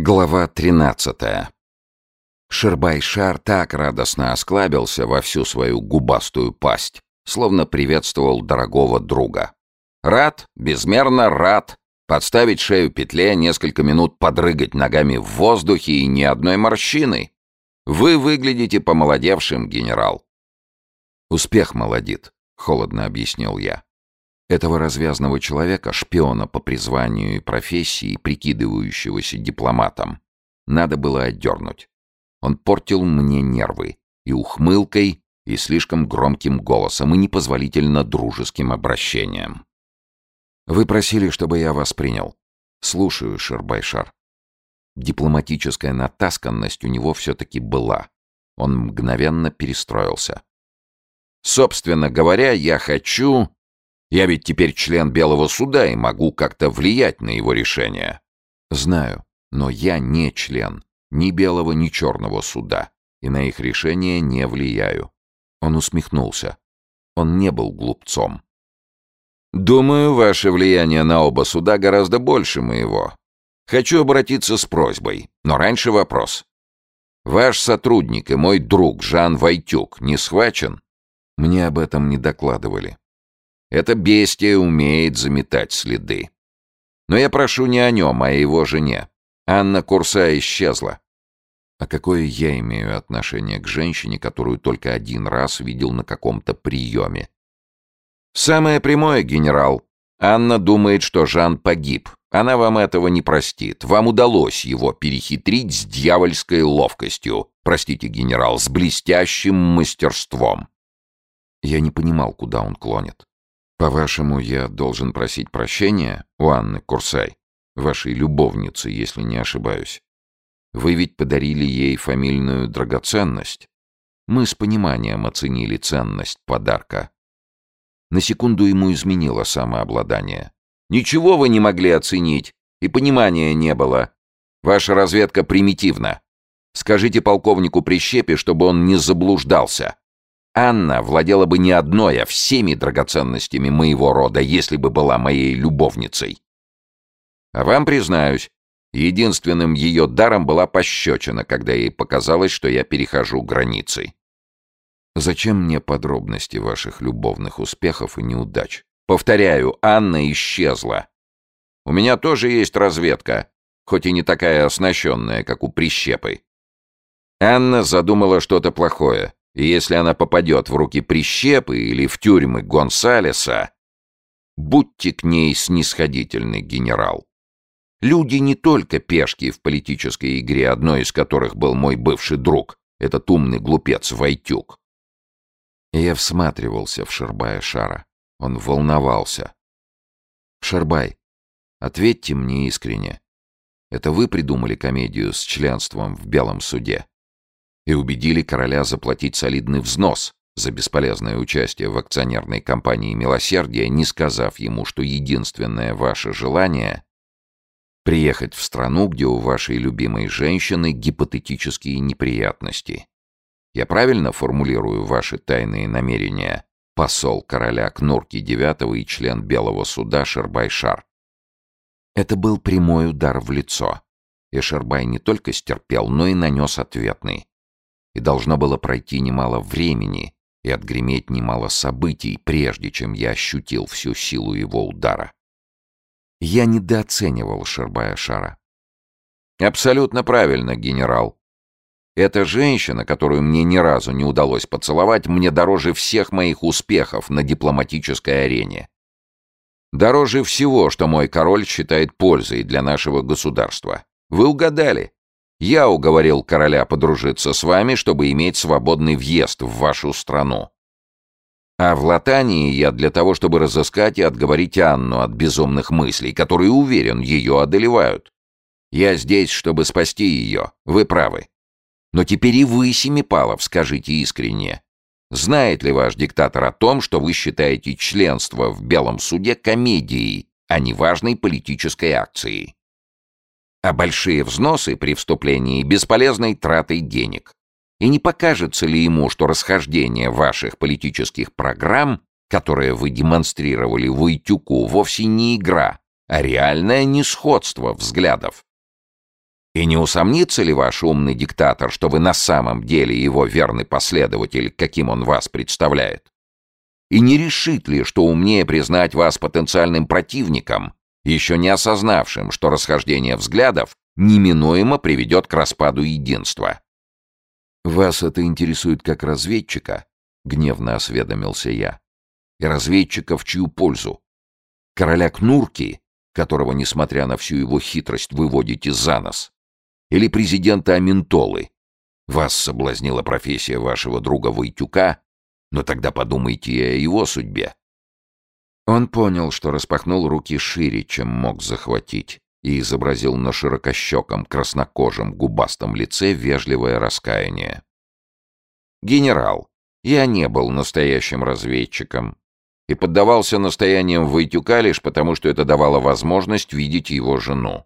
Глава 13 Шербайшар так радостно осклабился во всю свою губастую пасть, словно приветствовал дорогого друга. Рад, безмерно рад, подставить шею петле, несколько минут подрыгать ногами в воздухе и ни одной морщины. Вы выглядите помолодевшим, генерал. Успех молодит, холодно объяснил я. Этого развязного человека, шпиона по призванию и профессии, прикидывающегося дипломатом, надо было отдернуть. Он портил мне нервы и ухмылкой, и слишком громким голосом, и непозволительно дружеским обращением. «Вы просили, чтобы я вас принял. Слушаю, Шербайшар». Дипломатическая натасканность у него все-таки была. Он мгновенно перестроился. «Собственно говоря, я хочу...» Я ведь теперь член Белого суда и могу как-то влиять на его решение. Знаю, но я не член ни Белого, ни Черного суда, и на их решение не влияю. Он усмехнулся. Он не был глупцом. Думаю, ваше влияние на оба суда гораздо больше моего. Хочу обратиться с просьбой, но раньше вопрос. Ваш сотрудник и мой друг Жан Войтюк не схвачен? Мне об этом не докладывали. Это бестия умеет заметать следы. Но я прошу не о нем, а о его жене. Анна Курса исчезла. А какое я имею отношение к женщине, которую только один раз видел на каком-то приеме? Самое прямое, генерал. Анна думает, что Жан погиб. Она вам этого не простит. Вам удалось его перехитрить с дьявольской ловкостью. Простите, генерал, с блестящим мастерством. Я не понимал, куда он клонит. «По-вашему, я должен просить прощения у Анны Курсай, вашей любовницы, если не ошибаюсь? Вы ведь подарили ей фамильную драгоценность. Мы с пониманием оценили ценность подарка». На секунду ему изменило самообладание. «Ничего вы не могли оценить, и понимания не было. Ваша разведка примитивна. Скажите полковнику Прищепе, чтобы он не заблуждался. Анна владела бы не одной, а всеми драгоценностями моего рода, если бы была моей любовницей. А вам признаюсь, единственным ее даром была пощечина, когда ей показалось, что я перехожу границы. Зачем мне подробности ваших любовных успехов и неудач? Повторяю, Анна исчезла. У меня тоже есть разведка, хоть и не такая оснащенная, как у прищепы. Анна задумала что-то плохое. И если она попадет в руки прищепы или в тюрьмы Гонсалеса, будьте к ней снисходительны, генерал. Люди не только пешки в политической игре, одной из которых был мой бывший друг, этот умный глупец Войтюк. я всматривался в Шербая Шара. Он волновался. «Шербай, ответьте мне искренне. Это вы придумали комедию с членством в Белом суде?» И убедили короля заплатить солидный взнос за бесполезное участие в акционерной компании «Милосердие», не сказав ему, что единственное ваше желание — приехать в страну, где у вашей любимой женщины гипотетические неприятности. Я правильно формулирую ваши тайные намерения, посол короля Кнурки IX и член Белого суда Шербайшар? Это был прямой удар в лицо. И Шербай не только стерпел, но и нанес ответный и должно было пройти немало времени и отгреметь немало событий, прежде чем я ощутил всю силу его удара. Я недооценивал Шербая Шара. «Абсолютно правильно, генерал. Эта женщина, которую мне ни разу не удалось поцеловать, мне дороже всех моих успехов на дипломатической арене. Дороже всего, что мой король считает пользой для нашего государства. Вы угадали. Я уговорил короля подружиться с вами, чтобы иметь свободный въезд в вашу страну. А в Латании я для того, чтобы разыскать и отговорить Анну от безумных мыслей, которые, уверен, ее одолевают. Я здесь, чтобы спасти ее, вы правы. Но теперь и вы, Семипалов, скажите искренне. Знает ли ваш диктатор о том, что вы считаете членство в Белом суде комедией, а не важной политической акцией? А большие взносы при вступлении бесполезной тратой денег. И не покажется ли ему, что расхождение ваших политических программ, которые вы демонстрировали в Уйтюку, вовсе не игра, а реальное несходство взглядов? И не усомнится ли ваш умный диктатор, что вы на самом деле его верный последователь, каким он вас представляет? И не решит ли, что умнее признать вас потенциальным противником, еще не осознавшим, что расхождение взглядов неминуемо приведет к распаду единства? «Вас это интересует как разведчика?» — гневно осведомился я. «И разведчика в чью пользу? Короля Кнурки, которого, несмотря на всю его хитрость, выводите за нос? Или президента Аминтолы? Вас соблазнила профессия вашего друга Войтюка, но тогда подумайте и о его судьбе». Он понял, что распахнул руки шире, чем мог захватить, и изобразил на широкощеком, краснокожем, губастом лице вежливое раскаяние. «Генерал, я не был настоящим разведчиком и поддавался настояниям Войтюка лишь потому, что это давало возможность видеть его жену.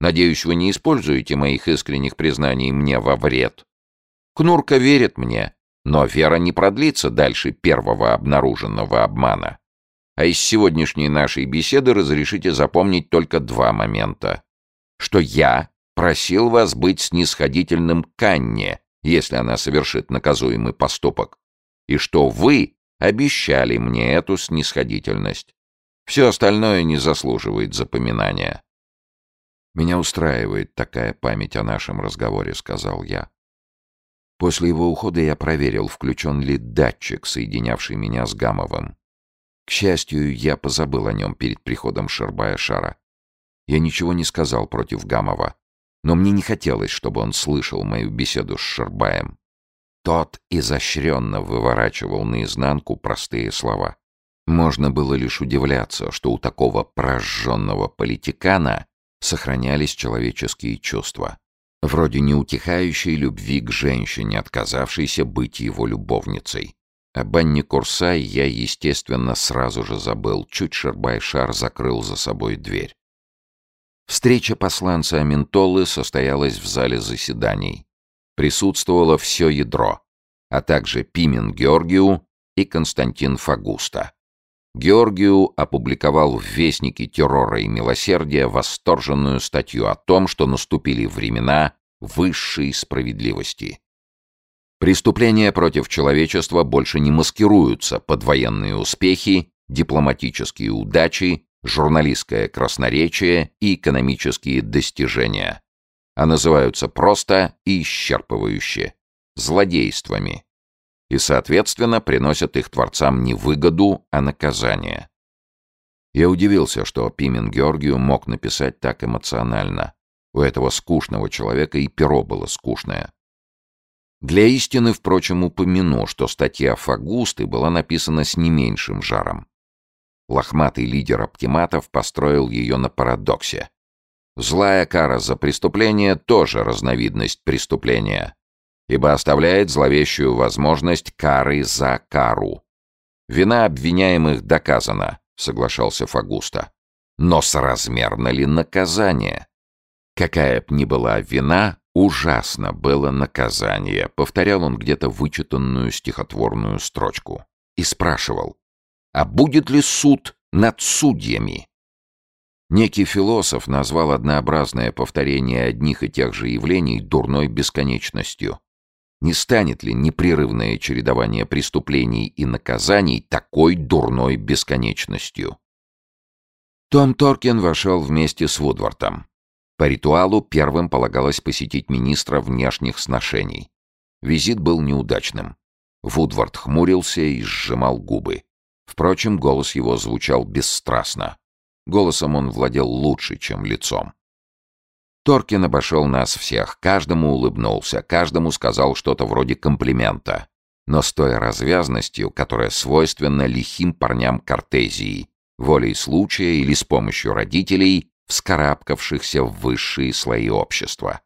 Надеюсь, вы не используете моих искренних признаний мне во вред. Кнурка верит мне, но вера не продлится дальше первого обнаруженного обмана. А из сегодняшней нашей беседы разрешите запомнить только два момента. Что я просил вас быть снисходительным к Анне, если она совершит наказуемый поступок, и что вы обещали мне эту снисходительность. Все остальное не заслуживает запоминания. «Меня устраивает такая память о нашем разговоре», — сказал я. После его ухода я проверил, включен ли датчик, соединявший меня с Гамовым. К счастью, я позабыл о нем перед приходом Шербая Шара. Я ничего не сказал против Гамова, но мне не хотелось, чтобы он слышал мою беседу с Шербаем. Тот изощренно выворачивал наизнанку простые слова. Можно было лишь удивляться, что у такого прожженного политикана сохранялись человеческие чувства. Вроде неутихающей любви к женщине, отказавшейся быть его любовницей. О Банне Курсай я, естественно, сразу же забыл. Чуть Шербайшар закрыл за собой дверь. Встреча посланца Аминтолы состоялась в зале заседаний. Присутствовало все ядро, а также Пимен Георгию и Константин Фагуста. Георгию опубликовал в Вестнике террора и милосердия восторженную статью о том, что наступили времена высшей справедливости. Преступления против человечества больше не маскируются под военные успехи, дипломатические удачи, журналистское красноречие и экономические достижения, а называются просто и исчерпывающе – злодействами, и, соответственно, приносят их творцам не выгоду, а наказание. Я удивился, что Пимен Георгию мог написать так эмоционально. У этого скучного человека и перо было скучное. Для истины, впрочем, упомяну, что статья Фагусты была написана с не меньшим жаром. Лохматый лидер оптиматов построил ее на парадоксе. Злая кара за преступление тоже разновидность преступления, ибо оставляет зловещую возможность кары за кару. Вина обвиняемых доказана, соглашался Фагуста. Но соразмерно ли наказание? Какая б ни была вина, Ужасно было наказание, повторял он где-то вычитанную стихотворную строчку. И спрашивал, а будет ли суд над судьями? Некий философ назвал однообразное повторение одних и тех же явлений дурной бесконечностью. Не станет ли непрерывное чередование преступлений и наказаний такой дурной бесконечностью? Том Торкин вошел вместе с Вудвортом. По ритуалу первым полагалось посетить министра внешних сношений. Визит был неудачным. Вудвард хмурился и сжимал губы. Впрочем, голос его звучал бесстрастно. Голосом он владел лучше, чем лицом. Торкин обошел нас всех, каждому улыбнулся, каждому сказал что-то вроде комплимента, но с той развязностью, которая свойственна лихим парням Кортезии, волей случая или с помощью родителей, вскарабкавшихся в высшие слои общества.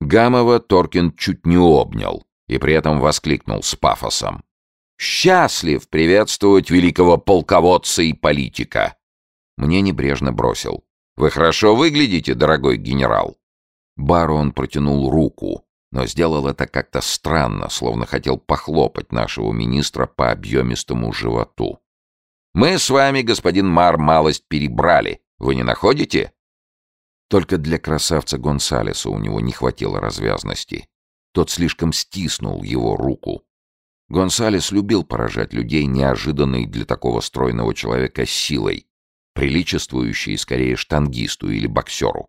Гамова Торкин чуть не обнял и при этом воскликнул с пафосом. «Счастлив приветствовать великого полководца и политика!» Мне небрежно бросил. «Вы хорошо выглядите, дорогой генерал!» Барон протянул руку, но сделал это как-то странно, словно хотел похлопать нашего министра по объемистому животу. «Мы с вами, господин Мар, малость перебрали. Вы не находите?» Только для красавца Гонсалеса у него не хватило развязности. Тот слишком стиснул его руку. Гонсалес любил поражать людей неожиданной для такого стройного человека силой, приличествующей скорее штангисту или боксеру.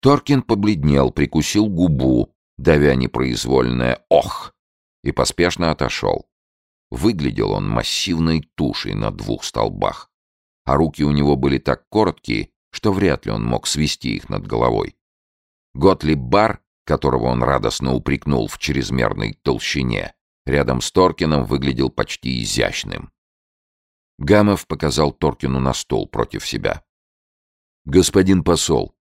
Торкин побледнел, прикусил губу, давя непроизвольное «ох!» и поспешно отошел. Выглядел он массивной тушей на двух столбах, а руки у него были так короткие, что вряд ли он мог свести их над головой. Готлиб Бар, которого он радостно упрекнул в чрезмерной толщине, рядом с Торкином выглядел почти изящным. Гамов показал Торкину на стол против себя. «Господин посол,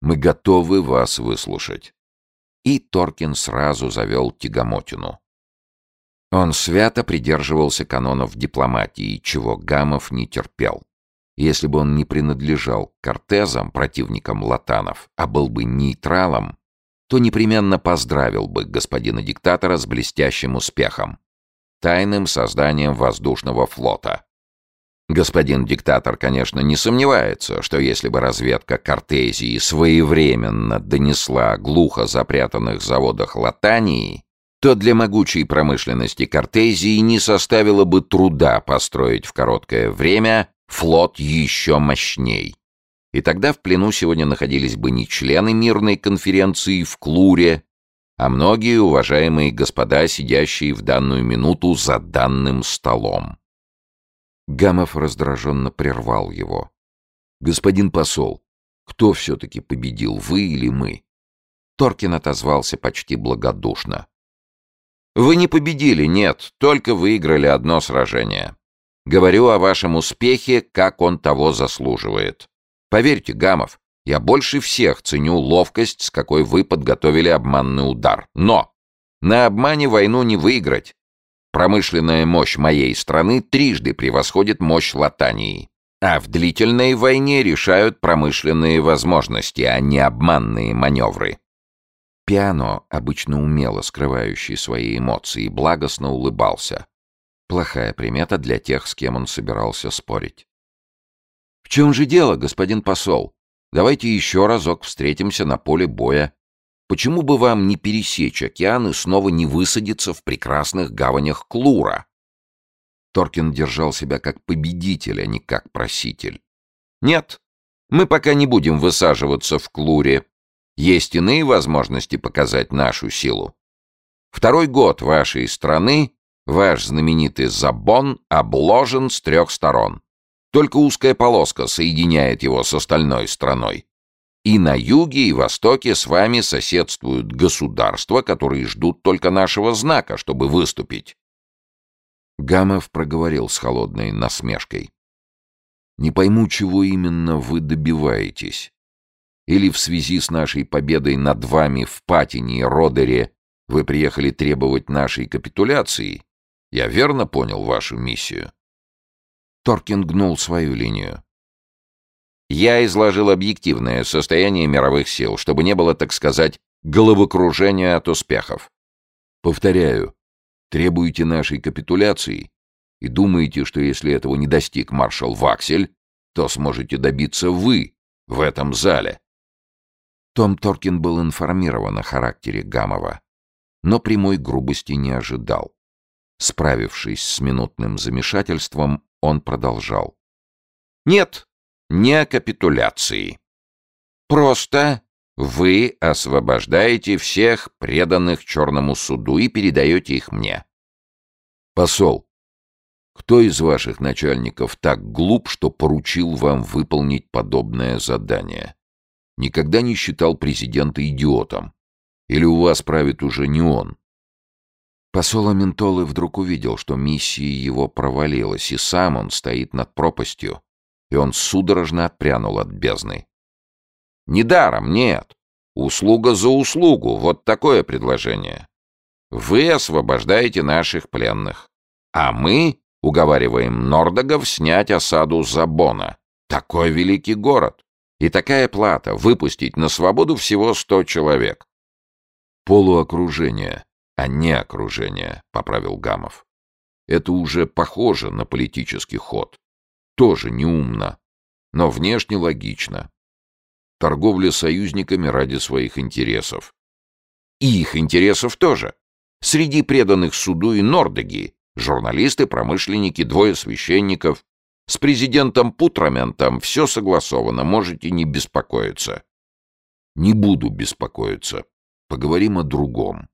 мы готовы вас выслушать». И Торкин сразу завел тягомотину. Он свято придерживался канонов дипломатии, чего Гамов не терпел. Если бы он не принадлежал кортезам, противникам латанов, а был бы нейтралом, то непременно поздравил бы господина диктатора с блестящим успехом, тайным созданием воздушного флота. Господин диктатор, конечно, не сомневается, что если бы разведка Кортезии своевременно донесла о глухо запрятанных заводах Латании, то для могучей промышленности Кортезии не составило бы труда построить в короткое время флот еще мощней. И тогда в плену сегодня находились бы не члены мирной конференции в Клуре, а многие уважаемые господа, сидящие в данную минуту за данным столом. Гамов раздраженно прервал его. «Господин посол, кто все-таки победил, вы или мы?» Торкин отозвался почти благодушно. «Вы не победили, нет, только выиграли одно сражение. Говорю о вашем успехе, как он того заслуживает. Поверьте, Гамов, я больше всех ценю ловкость, с какой вы подготовили обманный удар. Но на обмане войну не выиграть. Промышленная мощь моей страны трижды превосходит мощь Латании. А в длительной войне решают промышленные возможности, а не обманные маневры. Пиано, обычно умело скрывающий свои эмоции, благостно улыбался. Плохая примета для тех, с кем он собирался спорить. «В чем же дело, господин посол? Давайте еще разок встретимся на поле боя. Почему бы вам не пересечь океан и снова не высадиться в прекрасных гаванях Клура?» Торкин держал себя как победитель, а не как проситель. «Нет, мы пока не будем высаживаться в Клуре. Есть иные возможности показать нашу силу. Второй год вашей страны Ваш знаменитый Забон обложен с трех сторон. Только узкая полоска соединяет его с остальной страной. И на юге и востоке с вами соседствуют государства, которые ждут только нашего знака, чтобы выступить. Гамов проговорил с холодной насмешкой. «Не пойму, чего именно вы добиваетесь. Или в связи с нашей победой над вами в Патине и Родере вы приехали требовать нашей капитуляции, я верно понял вашу миссию?» Торкин гнул свою линию. «Я изложил объективное состояние мировых сил, чтобы не было, так сказать, головокружения от успехов. Повторяю, требуете нашей капитуляции и думаете, что если этого не достиг маршал Ваксель, то сможете добиться вы в этом зале». Том Торкин был информирован о характере Гамова, но прямой грубости не ожидал. Справившись с минутным замешательством, он продолжал. «Нет, не капитуляции. Просто вы освобождаете всех преданных Черному суду и передаете их мне». «Посол, кто из ваших начальников так глуп, что поручил вам выполнить подобное задание? Никогда не считал президента идиотом? Или у вас правит уже не он?» Посол Аментолы вдруг увидел, что миссия его провалилась, и сам он стоит над пропастью, и он судорожно отпрянул от бездны. «Недаром, нет. Услуга за услугу, вот такое предложение. Вы освобождаете наших пленных, а мы уговариваем Нордогов снять осаду Забона. Такой великий город. И такая плата — выпустить на свободу всего сто человек. Полуокружение а не окружение», — поправил Гамов. «Это уже похоже на политический ход. Тоже неумно, но внешне логично. торговля союзниками ради своих интересов. И их интересов тоже. Среди преданных суду и Нордеги журналисты, промышленники, двое священников. С президентом Путраментом все согласовано, можете не беспокоиться. Не буду беспокоиться. Поговорим о другом.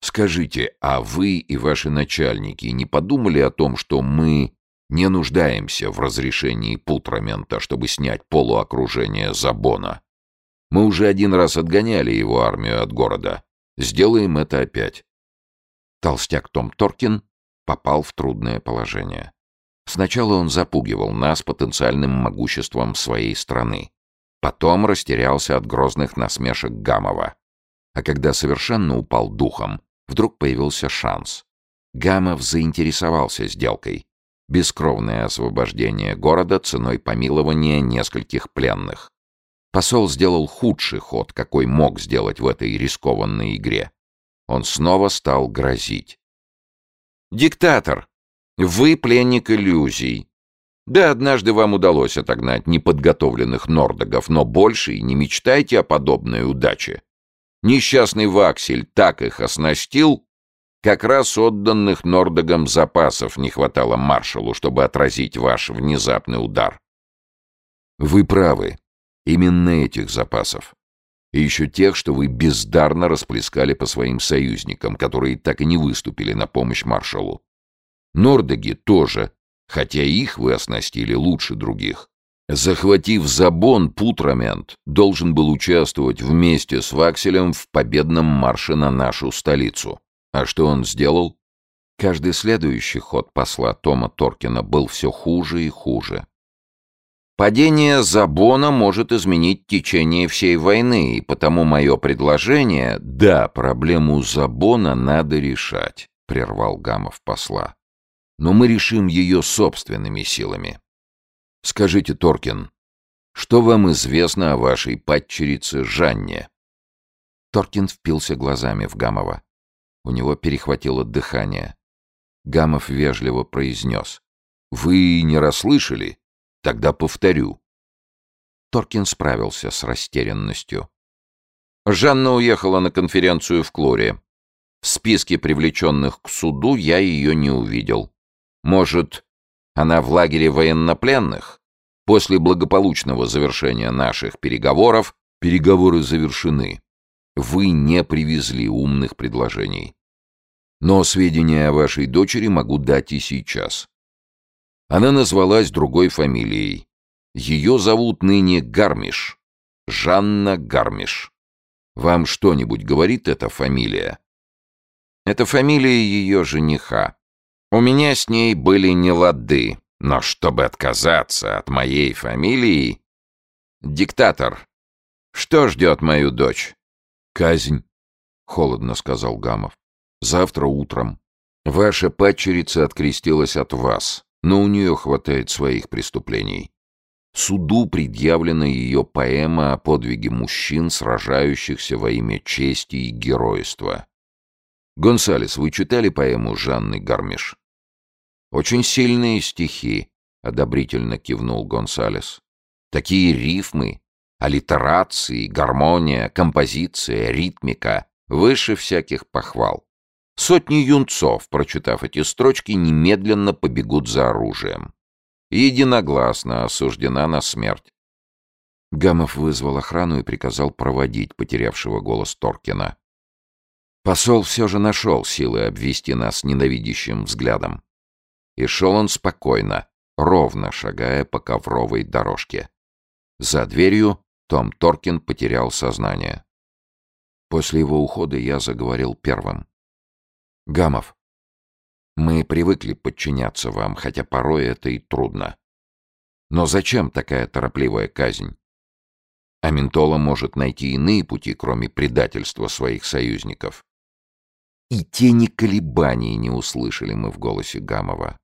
Скажите, а вы и ваши начальники не подумали о том, что мы не нуждаемся в разрешении Путрамента, чтобы снять полуокружение Забона? Мы уже один раз отгоняли его армию от города. Сделаем это опять. Толстяк Том Торкин попал в трудное положение. Сначала он запугивал нас потенциальным могуществом своей страны. Потом растерялся от грозных насмешек Гамова. А когда совершенно упал духом, вдруг появился шанс. Гамов заинтересовался сделкой. Бескровное освобождение города ценой помилования нескольких пленных. Посол сделал худший ход, какой мог сделать в этой рискованной игре. Он снова стал грозить. «Диктатор! Вы пленник иллюзий. Да, однажды вам удалось отогнать неподготовленных нордогов, но больше и не мечтайте о подобной удаче. Несчастный Ваксель так их оснастил, как раз отданных Нордогам запасов не хватало маршалу, чтобы отразить ваш внезапный удар. Вы правы. Именно этих запасов. И еще тех, что вы бездарно расплескали по своим союзникам, которые так и не выступили на помощь маршалу. Нордоги тоже, хотя их вы оснастили лучше других. Захватив Забон, Путрамент должен был участвовать вместе с Вакселем в победном марше на нашу столицу. А что он сделал? Каждый следующий ход посла Тома Торкина был все хуже и хуже. Падение Забона может изменить течение всей войны, и потому мое предложение — да, проблему Забона надо решать, — прервал Гамов посла. Но мы решим ее собственными силами. Скажите, Торкин, что вам известно о вашей падчерице Жанне?» Торкин впился глазами в Гамова. У него перехватило дыхание. Гамов вежливо произнес. «Вы не расслышали? Тогда повторю». Торкин справился с растерянностью. Жанна уехала на конференцию в Клоре. В списке привлеченных к суду я ее не увидел. Может, она в лагере военнопленных? После благополучного завершения наших переговоров переговоры завершены. Вы не привезли умных предложений. Но сведения о вашей дочери могу дать и сейчас. Она назвалась другой фамилией. Ее зовут ныне Гармиш. Жанна Гармиш. Вам что-нибудь говорит эта фамилия? Это фамилия ее жениха. У меня с ней были не лады, но чтобы отказаться от моей фамилии... Диктатор, что ждет мою дочь? Казнь, — холодно сказал Гамов. Завтра утром. Ваша падчерица открестилась от вас, но у нее хватает своих преступлений. Суду предъявлена ее поэма о подвиге мужчин, сражающихся во имя чести и геройства. Гонсалес, вы читали поэму Жанны Гармиш? Очень сильные стихи, одобрительно кивнул Гонсалес. Такие рифмы, аллитерации, гармония, композиция, ритмика выше всяких похвал. Сотни юнцов, прочитав эти строчки, немедленно побегут за оружием. Единогласно осуждена на смерть. Гамов вызвал охрану и приказал проводить потерявшего голос Торкина. Посол все же нашел силы обвести нас ненавидящим взглядом. И шел он спокойно, ровно шагая по ковровой дорожке. За дверью Том Торкин потерял сознание. После его ухода я заговорил первым. «Гамов, мы привыкли подчиняться вам, хотя порой это и трудно. Но зачем такая торопливая казнь? Аментола может найти иные пути, кроме предательства своих союзников. И тени колебаний не услышали мы в голосе Гамова.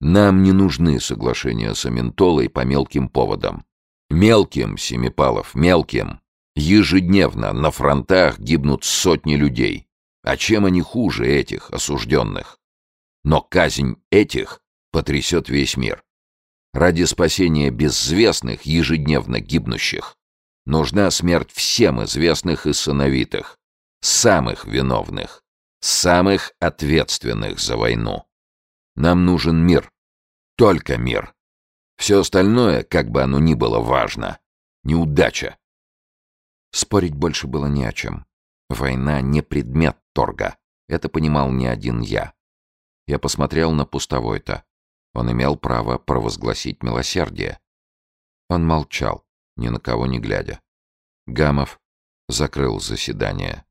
Нам не нужны соглашения с Аментолой по мелким поводам. Мелким, Семипалов, мелким. Ежедневно на фронтах гибнут сотни людей. А чем они хуже этих, осужденных? Но казнь этих потрясет весь мир. Ради спасения безвестных, ежедневно гибнущих, нужна смерть всем известных и сыновитых, самых виновных, самых ответственных за войну. Нам нужен мир. Только мир. Все остальное, как бы оно ни было важно, неудача. Спорить больше было не о чем. Война не предмет торга. Это понимал не один я. Я посмотрел на пустовой-то. Он имел право провозгласить милосердие. Он молчал, ни на кого не глядя. Гамов закрыл заседание.